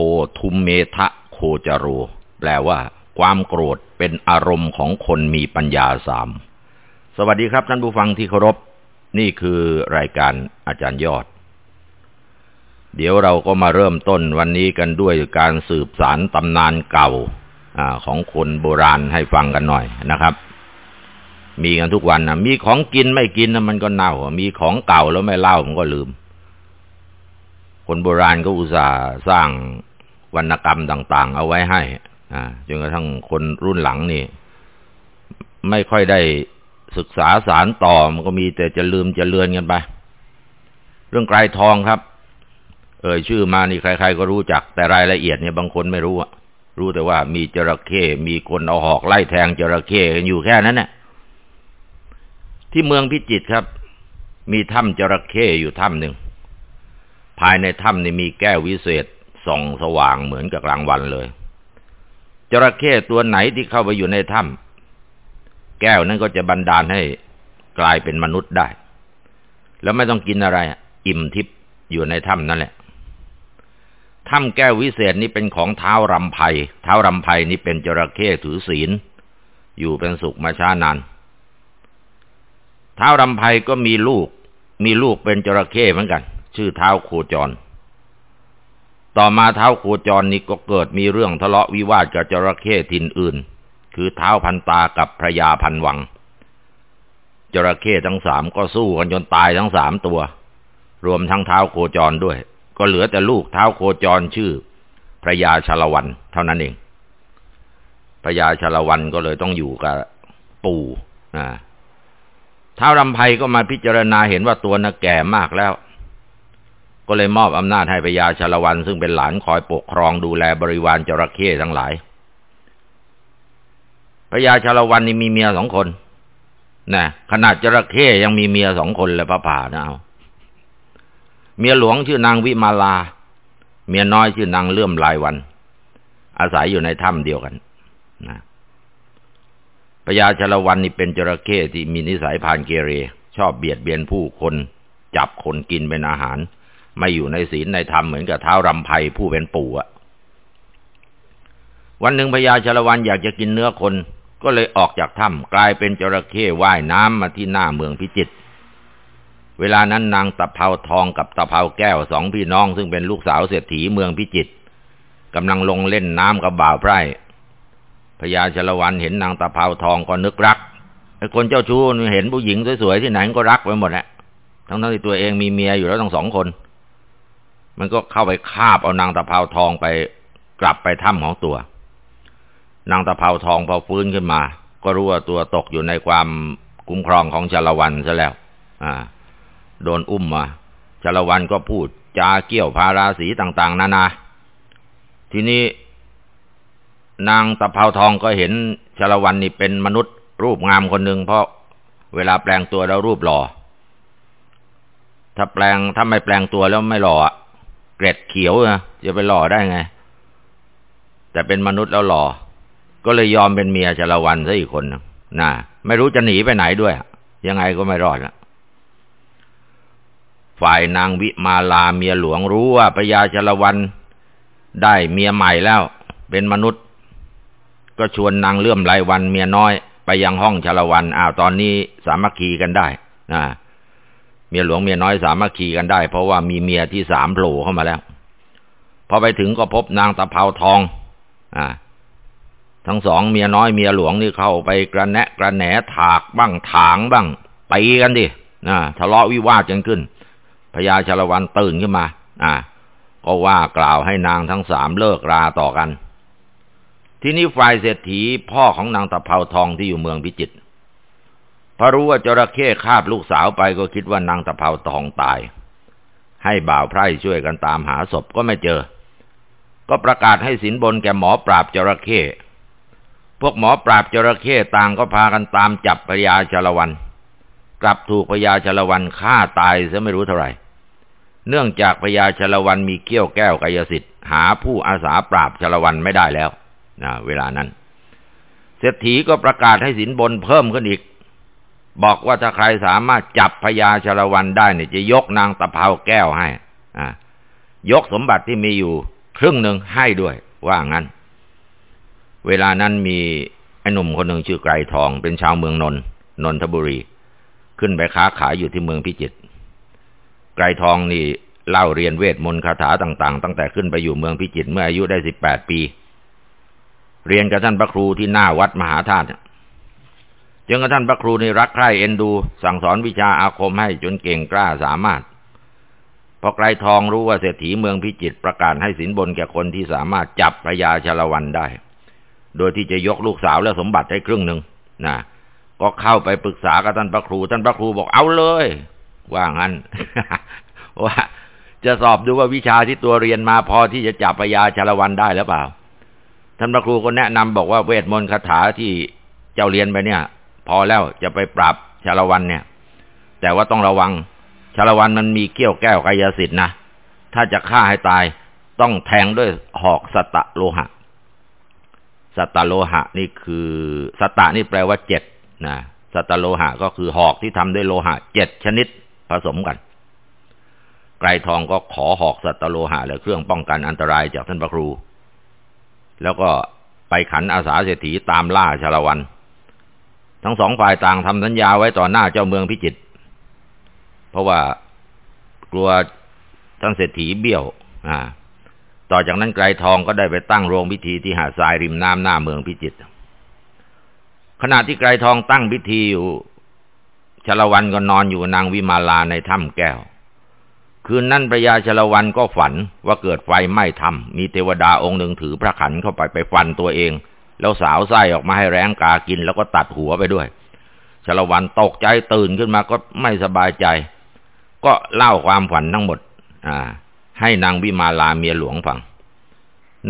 โททุมเมทะโคจโร แปลว่า ความโกรธเป็นอารมณ์ของคนมีปัญญาสาม สวัสดีครับท่านผู้ฟังที่เคารพ นี่คือรายการอาจารย์ยอด เดี๋ยวเราก็มาเริ่มต้นวันนี้กันด้วยการสืบสารตำนานเก่าอของคนโบราณให้ฟังกันหน่อยนะครับ มีกันทุกวันนะมีของกินไม่กินนะมันก็เน่า มีของเก่าแล้วไม่เล่ามันก็ลืมคนโบราณก็อุตส่าห์สร้าง วรรณกรรมต่าง ๆ เอาไว้ให้จนกระทั่งคนรุ่นหลังนี่ ไม่ค่อยได้ศึกษาสารต่อมันก็มีแต่จะลืมจะเลือนกันไป เรื่องไกรทองครับ เอ่ยชื่อมานี่ใคร ๆ ก็รู้จัก แต่รายละเอียดเนี่ยบางคนไม่รู้อะรู้แต่ว่ามีจระเข้มีคนเอาหอกไล่แทงจระเข้กันอยู่แค่นั้นเนี่ยที่เมืองพิจิตรครับ มีถ้ำจระเข้อยู่ถ้ำหนึ่ง ภายในถ้ำนี่มีแก้ววิเศษ ส่องสว่างเหมือนกับกลางวันเลย จระเข้ตัวไหนที่เข้าไปอยู่ในถ้ำแก้วนั้นก็จะบันดาลให้กลายเป็นมนุษย์ได้ แล้วไม่ต้องกินอะไร อิ่มทิพย์อยู่ในถ้ำนั่นแหละถ้ำแก้ววิเศษนี้เป็นของเท้ารำไพเท้ารำไพนี้เป็นจระเข้ถือศีล อยู่เป็นสุขมาช้านาน เท้ารำไพก็มีลูก มีลูกเป็นจระเข้เหมือนกัน ชื่อเท้าโคจร ต่อมาเท้าโคจรนี้ก็เกิดมีเรื่องทะเลาะวิวาทกับจระเข้ทินอื่น คือเท้าพันตากับพระยาพันวัง จระเข้ทั้งสามก็สู้กันจนตายทั้งสามตัว รวมทั้งเท้าโคจรด้วย ก็เหลือแต่ลูกเท้าโคจรชื่อ พระยาชาละวันเท่านั้นเอง พระยาชาละวันก็เลยต้องอยู่กับปู่เท้ารำไพก็มาพิจารณาเห็นว่าตัวน่ะแก่มากแล้ว ก็เลยมอบอำนาจให้พญาชาละวันซึ่งเป็นหลานคอยปกครองดูแลบริวารจระเข้ทั้งหลายพญาชาละวันนี่มีเมียสองคนนะขนาดจระเข้ยังมีเมียสองคนเลยพระป่านะเอาเมียหลวงชื่อนางวิมาลา เมียน้อยชื่อนางเลื่อมลายวัน อาศัยอยู่ในถ้ำเดียวกันนะพญาชาละวันนี่เป็นจระเข้ที่มีนิสัยพานเกเร ชอบเบียดเบียนผู้คน จับคนกินเป็นอาหาร ไม่อยู่ในศีลในธรรมเหมือนกับเท้ารำไพผู้เป็นปู่อะวันหนึ่งพญาชลวันอยากจะกินเนื้อคน ก็เลยออกจากถ้ำกลายเป็นจระเข้ว่ายน้ำมาที่หน้าเมืองพิจิตรเวลานั้นนางตะเภาทองกับตะเภาแก้วสองพี่น้องซึ่งเป็นลูกสาวเศรษฐีเมืองพิจิตรกำลังลงเล่นน้ำกับบ่าวไพร่พญาชลวันเห็นนางตะเภาทองก็นึกรักไอ้คนเจ้าชู้เห็นผู้หญิงสวยๆที่ไหนก็รักไปหมดแหละทั้งที่ตัวเองมีเมียอยู่แล้วทั้งสองคน มันก็เข้าไปคาบเอานางตะเภาทองไปกลับไปถ้ำของตัว นางตะเภาทองพอฟื้นขึ้นมา ก็รู้ว่าตัวตกอยู่ในความคุ้มครองของชาละวันซะแล้ว อ่า โดนอุ้มมาชาละวันก็พูดจาเกี่ยวพาราสีต่าง ๆ นานา ทีนี้ นางตะเภาทองก็เห็นชาละวันนี่เป็นมนุษย์รูปงามคนหนึ่งเพราะเวลาแปลงตัวแล้วรูปหล่อ ถ้าแปลงถ้าไม่แปลงตัวแล้วไม่หล่อ เกร็ดเขียวนะจะไปหล่อได้ไง แต่เป็นมนุษย์แล้วหล่อ ก็เลยยอมเป็นเมียชาละวันซะอีกคนนะนะไม่รู้จะหนีไปไหนด้วย ยังไงก็ไม่รอดละฝ่ายนางวิมาลาเมียหลวงรู้ว่าพญาชาละวันได้เมียใหม่แล้ว เป็นมนุษย์ ก็ชวนนางเลื่อมไรวันเมียน้อย ไปยังห้องชาละวันอ้าวตอนนี้สามัคคีกันได้นะ เมียหลวงเมียน้อยสามัคคีกันได้ เพราะว่ามีเมียที่สามโผล่เข้ามาแล้วพอไปถึงก็พบนางตะเภาทอง อ่า ทั้งสองเมียน้อยเมียหลวงนี่เข้าไปกระแนะกระแหนถากบ้างถางบ้างตีกันดินะทะเลาะวิวาทกันขึ้นพญาชาลวันตื่นขึ้นมา อ่า ก็ว่ากล่าวให้นางทั้งสามเลิกราต่อกัน ที่นี้ฝ่ายเศรษฐีพ่อของนางตะเภาทองที่อยู่เมืองพิจิตร พอรู้ว่าจระเข้คาบลูกสาวไปก็คิดว่านางตะเภาทองตาย ให้บ่าวไพร่ช่วยกันตามหาศพก็ไม่เจอ ก็ประกาศให้สินบนแก่หมอปราบจระเข้พวกหมอปราบจระเข้ต่างก็พากันตามจับพญาชลวันกลับถูกพญาชลวันฆ่าตายซะไม่รู้เท่าไหร่เนื่องจากพญาชลวันมีเกี้ยวแก้วกายสิทธิ์หาผู้อาสาปราบชลวันไม่ได้แล้วนะเวลานั้น เศรษฐีก็ประกาศให้สินบนเพิ่มขึ้นอีก บอกว่าถ้าใครสามารถจับพญาชลวันได้เนี่ยจะยกนางตะเภาแก้วให้ อ่ายกสมบัติที่มีอยู่ ครึ่งหนึ่งให้ด้วย ว่างั้น เวลานั้นมีไอ้หนุ่มคนหนึ่งชื่อไกรทองเป็นชาวเมืองนนนนทบุรี ขึ้นไปค้าขายอยู่ที่เมืองพิจิตรไกรทองนี่เล่าเรียนเวทมนต์คาถาต่าง ๆ ตั้งแต่ขึ้นไปอยู่เมืองพิจิตรเมื่ออายุได้สิบแปดปี เรียนกับท่านพระครูที่หน้าวัดมหาธาตุ จนกระท่านพระครูนี่รักใคร่เอ็นดู สั่งสอนวิชาอาคมให้จนเก่งกล้าสามารถ พอไกรทองรู้ว่าเศรษฐีเมืองพิจิตรประกาศให้สินบนแก่คนที่สามารถจับพระยาชลวันได้ โดยที่จะยกลูกสาวและสมบัติให้ครึ่งหนึ่งนะก็เข้าไปปรึกษากับท่านพระครู ท่านพระครูบอกเอาเลย ว่างั้นว่าจะสอบดูว่าวิชาที่ตัวเรียนมาพอที่จะจับพญาชาลวันได้หรือเปล่า ท่านพระครูก็แนะนำบอกว่าเวทมนต์คาถาที่เจ้าเรียนไปเนี่ย พอแล้วจะไปปราบชาลวันเนี่ย แต่ว่าต้องระวังชาลวันมันมีเกี้ยวแก้วกายสิทธิ์นะถ้าจะฆ่าให้ตายต้องแทงด้วยหอกสตะโลหะ สตะโลหะนี่คือสตะนี่แปลว่าเจ็ดนะสตะโลหะก็คือหอกที่ทำด้วยโลหะเจ็ดชนิดผสมกัน ไกรทองก็ขอหอกสัตโลหะและเครื่องป้องกันอันตรายจากท่านพระครู แล้วก็ไปขันอาสาเศรษฐีตามล่าชาละวัน ทั้งสองฝ่ายต่างทำสัญญาไว้ต่อหน้าเจ้าเมืองพิจิตรเพราะว่ากลัวท่านเศรษฐีเบี้ยว อ่า ต่อจากนั้นไกรทองก็ได้ไปตั้งโรงพิธีที่หาดทรายริมน้ำหน้าเมืองพิจิตรขณะที่ไกรทองตั้งพิธีอยู่ชลวันก็นอนอยู่นางวิมาลาในถ้ำแก้ว คืนนั้นพระยาชลวันก็ฝันว่าเกิดไฟไหม้ถ้ำมีเทวดาองค์หนึ่งถือพระขันเข้าไปไปฟันตัวเอง แล้วสาวไส้ออกมาให้แรงกากินแล้วก็ตัดหัวไปด้วยชลวันตกใจตื่นขึ้นมาก็ไม่สบายใจ ก็เล่าความฝันทั้งหมด อ่า ให้นางวิมาลาเมียหลวงฟัง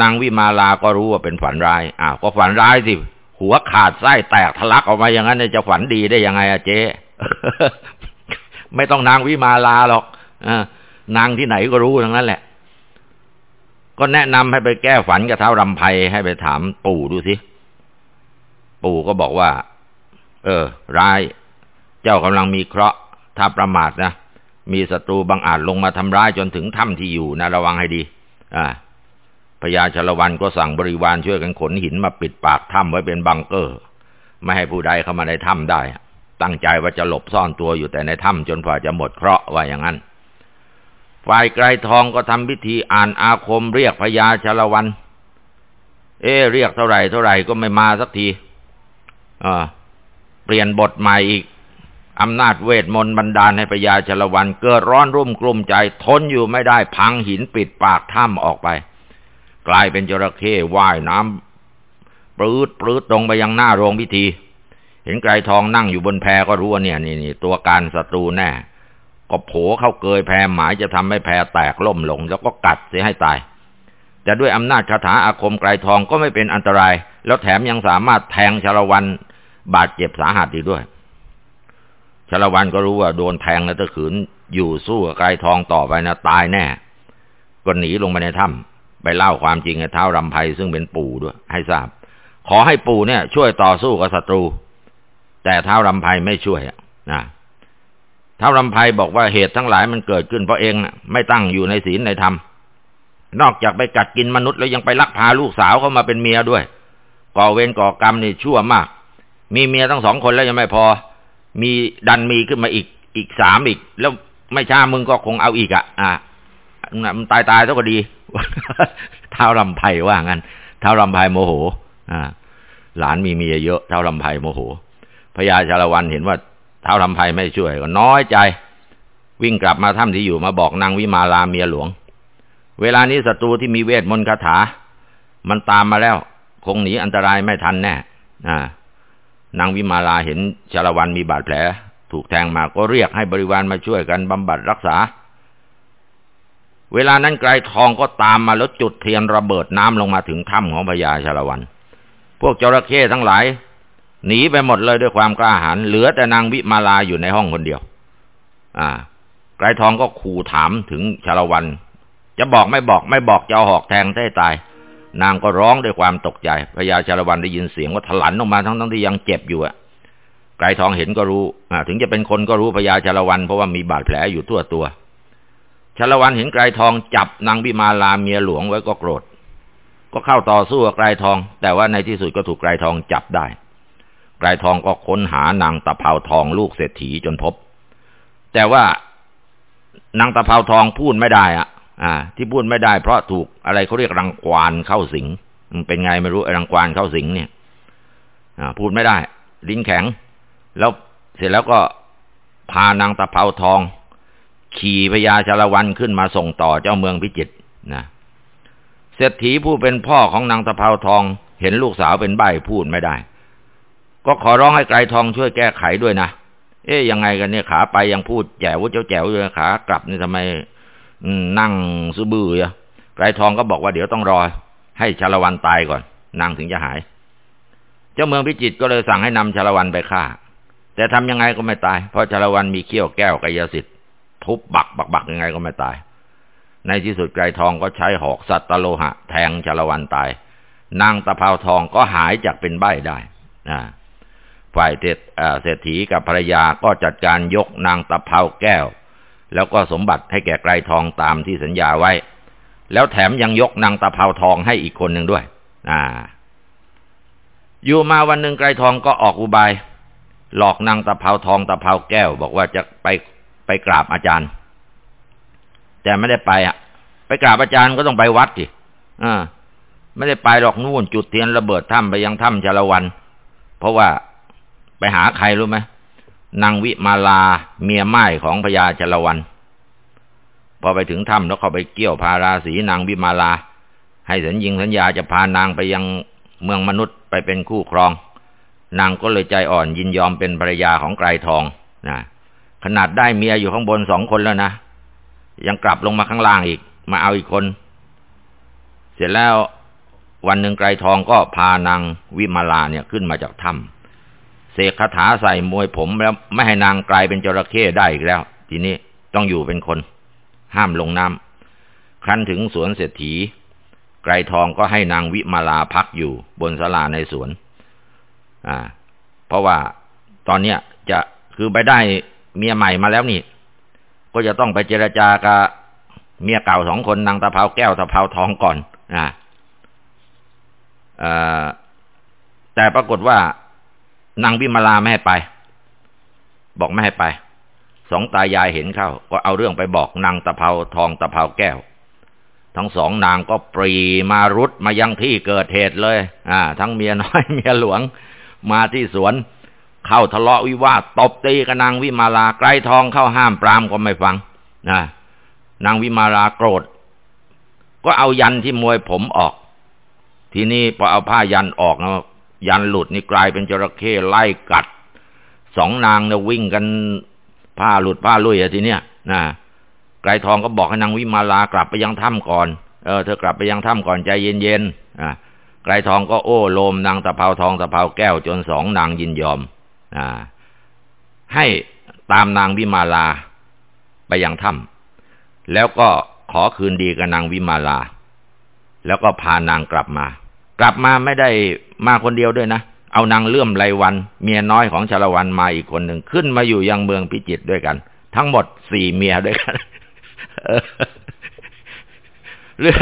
นางวิมาลาก็รู้ว่าเป็นฝันร้าย อ้าว ก็ฝันร้ายสิ หัวขาดไส้แตกทะลักออกมาอย่างนั้นจะฝันดีได้ยังไงอะเจ๊ไม่ต้องนางวิมาลาหรอกอนางที่ไหนก็รู้ทั้งนั้นแหละ ก็แนะนำให้ไปแก้ฝันกับเท้ารำไพให้ไปถามปู่ดูสิ ปู่ก็บอกว่า เออ ร้าย เจ้ากำลังมีเคราะห์ถ้าประมาทนะ มีศัตรูบางอาจลงมาทำร้ายจนถึงถ้ำที่อยู่นะระวังให้ดี อ่าพญาชลวันก็สั่งบริวารช่วยกันขนหินมาปิดปากถ้ำไว้เป็นบังเกอร์ ไม่ให้ผู้ใดเข้ามาในถ้ำได้ ตั้งใจว่าจะหลบซ่อนตัวอยู่แต่ในถ้ำจนกว่าจะหมดเคราะห์ว่าอย่างนั้น ฝ่ายไกรทองก็ทำพิธีอ่านอาคมเรียกพญาชลวัน เอ๊เรียกเท่าไหร่เท่าไหร่ก็ไม่มาสักทีอ่าเปลี่ยนบทใหม่อีกอำนาจเวทมนต์บันดาลให้พญาชลวันเกิดร้อนรุ่มกลุ่มใจทนอยู่ไม่ได้พังหินปิดปากถ้ำออกไป กลายเป็นจระเข้ว่ายน้ำปลื้ดปลื้ดตรงไปยังหน้าโรงพิธี เห็นไกรทองนั่งอยู่บนแพก็รู้ว่าเนี่ยนี่ตัวการศัตรูแน่ ก็โผเข้าเกยแพหมายจะทำให้แพแตกล่มลง แล้วก็กัดเสียให้ตาย แต่ด้วยอำนาจคาถาอาคมไกรทองก็ไม่เป็นอันตราย แล้วแถมยังสามารถแทงชาลวันบาดเจ็บสาหัสอีกด้วยชาลวันก็รู้ว่าโดนแทงแล้วถ้าขืนอยู่สู้กับไกรทองต่อไปนะตายแน่ ก็หนีลงไปในถ้ำไปเล่าความจริงให้เท้ารำไพซึ่งเป็นปู่ด้วย ให้ทราบ ขอให้ปู่เนี่ย ช่วยต่อสู้กับศัตรู แต่เท้ารำไพไม่ช่วยนะ ท้าวรำไพบอกว่าเหตุทั้งหลายมันเกิดขึ้นเพราะเองนะไม่ตั้งอยู่ในศีลในธรรม นอกจากไปกัดกินมนุษย์แล้วยังไปลักพาลูกสาวเข้ามาเป็นเมียด้วย ก่อเวรก่อกรรมนี่ชั่วมาก มีเมียทั้งสองคนแล้วยังไม่พอ มีดันมีขึ้นมาอีกอีกสามอีก แล้วไม่ช้ามึงก็คงเอาอีกอะ อะมันตายตายเท่าก็ดีเท้ารำไพว่างั้นเท้ารำไพโมโห อ่า หลานมีเมียเยอะเท้ารำไพโมโหพญาชาละวันเห็นว่า ท้าวลำไพไม่ช่วยก็น้อยใจ วิ่งกลับมาถ้ำที่อยู่มาบอกนางวิมาลาเมียหลวง เวลานี้ศัตรูที่มีเวทมนต์คาถา มันตามมาแล้ว คงหนีอันตรายไม่ทันแน่นางวิมาลาเห็นชาลวันมีบาดแผล ถูกแทงมาก็เรียกให้บริวารมาช่วยกันบำบัดรักษา เวลานั้นไกรทองก็ตามมาแล้วจุดเทียนระเบิดน้ำลงมาถึงถ้ำของพญาชาลวัน พวกจระเข้ทั้งหลาย หนีไปหมดเลยด้วยความกล้าหาญเหลือแต่นางวิมาลาอยู่ในห้องคนเดียว อ่าไกรทองก็ขู่ถามถึงชาละวัน จะบอกไม่บอกไม่บอกจะเอาหอกแทงให้ตาย นางก็ร้องด้วยความตกใจพญาชาละวันได้ยินเสียงว่าถลันออกมาทั้งทั้งที่ยังเจ็บอยู่อะไกรทองเห็นก็รู้อ่าถึงจะเป็นคนก็รู้พญาชาละวันเพราะว่ามีบาดแผลอยู่ทั่วตัวชาละวันเห็นไกรทองจับนางวิมาลาเมียหลวงไว้ก็โกรธ ก็เข้าต่อสู้กับไกรทอง แต่ว่าในที่สุดก็ถูกไกรทองจับได้ ไกรทองก็ค้นหานางตะเภาทองลูกเศรษฐีจนพบ แต่ว่านางตะเภาทองพูดไม่ได้อะอ่า ที่พูดไม่ได้เพราะถูกอะไรเขาเรียกรังควานเข้าสิงมันเป็นไงไม่รู้รังควานเข้าสิงเนี่ย อ่า พูดไม่ได้ ลิ้นแข็ง แล้วเสร็จแล้วก็พานางตะเภาทอง ขี่พญาชาละวันขึ้นมาส่งต่อเจ้าเมืองพิจิตรนะเศรษฐีผู้เป็นพ่อของนางตะเภาทอง เห็นลูกสาวเป็นใบ้พูดไม่ได้ ก็ขอร้องให้ไกรทองช่วยแก้ไขด้วยนะ เอ๊ยยังไงกันเนี่ยขาไปยังพูดแจ๋วเจ้าแจ๋วอยู่ขากลับนี่ทำไมนั่งซื่อบื้ออะไกรทองก็บอกว่าเดี๋ยวต้องรอ ให้ชาละวันตายก่อน นางถึงจะหาย เจ้าเมืองพิจิตก็เลยสั่งให้นำชาละวันไปฆ่า แต่ทำยังไงก็ไม่ตาย เพราะชาละวันมีเขี้ยวแก้วกายสิทธิ์ทุบบักบักบักยังไงก็ไม่ตาย ในที่สุดไกรทองก็ใช้หอกสัตตโลหะ แทงชาละวันตาย นางตะเภาทองก็หายจากเป็นใบ้ได้นะ ฝ่ายเศรษฐีกับภรรยาก็จัดการยกนางตะเภาแก้ว แล้วก็สมบัติให้แก่ไกรทองตามที่สัญญาไว้ แล้วแถมยังยกนางตะเภาทองให้อีกคนหนึ่งด้วย อ่า อยู่มาวันหนึ่งไกรทองก็ออกอุบาย หลอกนางตะเภาทองตะเภาแก้ว บอกว่าจะไปไปกราบอาจารย์ แต่ไม่ได้ไปอะ ไปกราบอาจารย์ก็ต้องไปวัดสิอ่าไม่ได้ไปหรอกนู่นจุดเทียนระเบิดถ้ำไปยังถ้ำชาละวัน เพราะว่า ไปหาใครรู้ไหมนางวิมาลาเมียไม้ของพญาจรวัน พอไปถึงถ้ำแล้วเขาไปเกี่ยวพาราสีนางวิมาลา ให้สัญญิงสัญญาจะพานางไปยังเมืองมนุษย์ไปเป็นคู่ครอง นางก็เลยใจอ่อนยินยอมเป็นภรรยาของไกรทองนะขนาดได้เมียอยู่ข้างบนสองคนแล้วนะยังกลับลงมาข้างล่างอีก มาเอาอีกคน เสร็จแล้ววันหนึ่งไกรทองก็พานางวิมาลาเนี่ยขึ้นมาจากถ้ำ เสกคาถาใส่มวยผมแล้วไม่ให้นางกลายเป็นจระเข้ได้อีกแล้ว ทีนี้ต้องอยู่เป็นคน ห้ามลงน้ำครั้นถึงสวนเศรษฐี ไกรทองก็ให้นางวิมาลาพักอยู่บนศาลาในสวน อ่า เพราะว่าตอนเนี้ยจะคือไปได้เมียใหม่มาแล้วนี่ ก็จะต้องไปเจรจากับเมียเก่าสองคนนางตะเภาแก้วตะเภาทองก่อน อ่าแต่ปรากฏว่า นางวิมาลาไม่ให้ไป บอกไม่ให้ไป สองตายายเห็นเข้า ก็เอาเรื่องไปบอกนางตะเภาทองตะเภาแก้ว ทั้งสองนางก็ปรีมารุดมายังที่เกิดเหตุเลย อ่า ทั้งเมียน้อยเมียหลวง มาที่สวน เข้าทะเลาะวิวาทตบตีกับนางวิมาลาไกรทองเข้าห้ามปรามก็ไม่ฟังนะนางวิมาลาโกรธ ก็เอายันที่มวยผมออก ทีนี้พอเอาผ้ายันออกนะ ยันหลุดนี่กลายเป็นจระเข้ไล่กัดสองนางเนี่ยวิ่งกันผ้าหลุดผ้าลุยอะทีเนี้ยนะไกรทองก็บอกให้นางวิมาลากลับไปยังถ้ำก่อนเออเธอกลับไปยังถ้ำก่อนใจเย็นๆอ่าไกรทองก็โอ้โลมนางตะเภาทองตะเภาแก้วจนสองนางยินยอมอ่าให้ตามนางวิมาลาไปยังถ้ำแล้วก็ขอคืนดีกับนางวิมาลา แล้วก็พานางกลับมา กลับมาไม่ได้มาคนเดียวด้วยนะ เอานางเลื่อมไรวัน เมียน้อยของชาละวันมาอีกคนหนึ่งขึ้นมาอยู่ยังเมืองพิจิตรด้วยกัน ทั้งหมดสี่เมียด้วยกันเรื่อง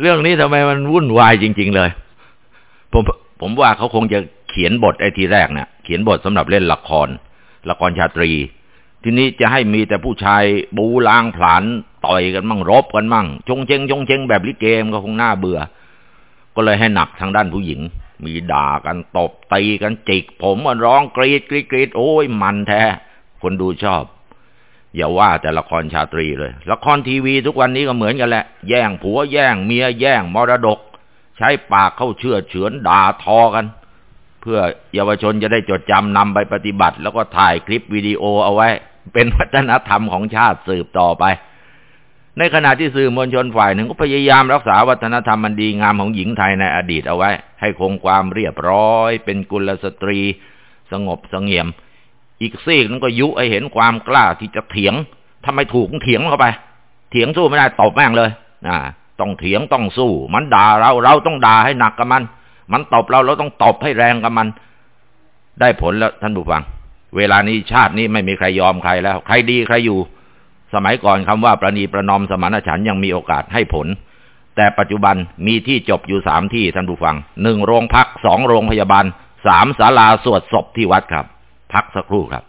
เรื่องนี้ทำไมมันวุ่นวายจริง ๆ เลย ผมผมว่าเขาคงจะเขียนบทไอ้ทีแรกเนี่ยเขียนบทสำหรับเล่นละคร ละครชาตรี ทีนี้จะให้มีแต่ผู้ชายบูล้างผลาญต่อยกันมั่งรบกันมั่ง ชงเชงชงเชงแบบลิเกมก็คงน่าเบื่อ ก็เลยให้หนักทางด้านผู้หญิง มีด่ากันตบตีกันจิก ผมมันร้องกรีดกรีดกรีดโอ้ยมันแท้ คนดูชอบ อย่าว่าแต่ละครชาตรีเลย ละครทีวีทุกวันนี้ก็เหมือนกันแหละ แย่งผัวแย่งเมียแย่งมรดก ใช้ปากเข้าเชื่อเฉือนด่าทอกัน เพื่อเยาวชนจะได้จดจำนำไปปฏิบัติ แล้วก็ถ่ายคลิปวิดีโอเอาไว้ เป็นวัฒนธรรมของชาติสืบต่อไป ในขณะที่สื่อมวลชนฝ่ายหนึ่งก็พยายามรักษาวัฒนธรรมมันดีงามของหญิงไทยในอดีตเอาไว้ ให้คงความเรียบร้อย เป็นกุลสตรี สงบสงเงียม อีกซีกนั้นก็ยุให้เห็นความกล้าที่จะเถียงทำไมถูกเถียงเข้าไป เถียงสู้ไม่ได้ตบแม่งเลยอ่าต้องเถียงต้องสู้ มันด่าเราเราต้องด่าให้หนักกับมัน มันตบเราเราต้องตบให้แรงกับมัน ได้ผลแล้วท่านผู้ฟัง เวลานี้ชาตินี้ไม่มีใครยอมใครแล้ว ใครดีใครอยู่ สมัยก่อนคำว่าประนีประนอมสมานฉันยังมีโอกาสให้ผล แต่ปัจจุบันมีที่จบอยู่สามที่ท่านผู้ฟังหนึ่งโรงพักสองโรงพยาบาลสามศาลาสวดศพที่วัดครับ พักสักครู่ครับ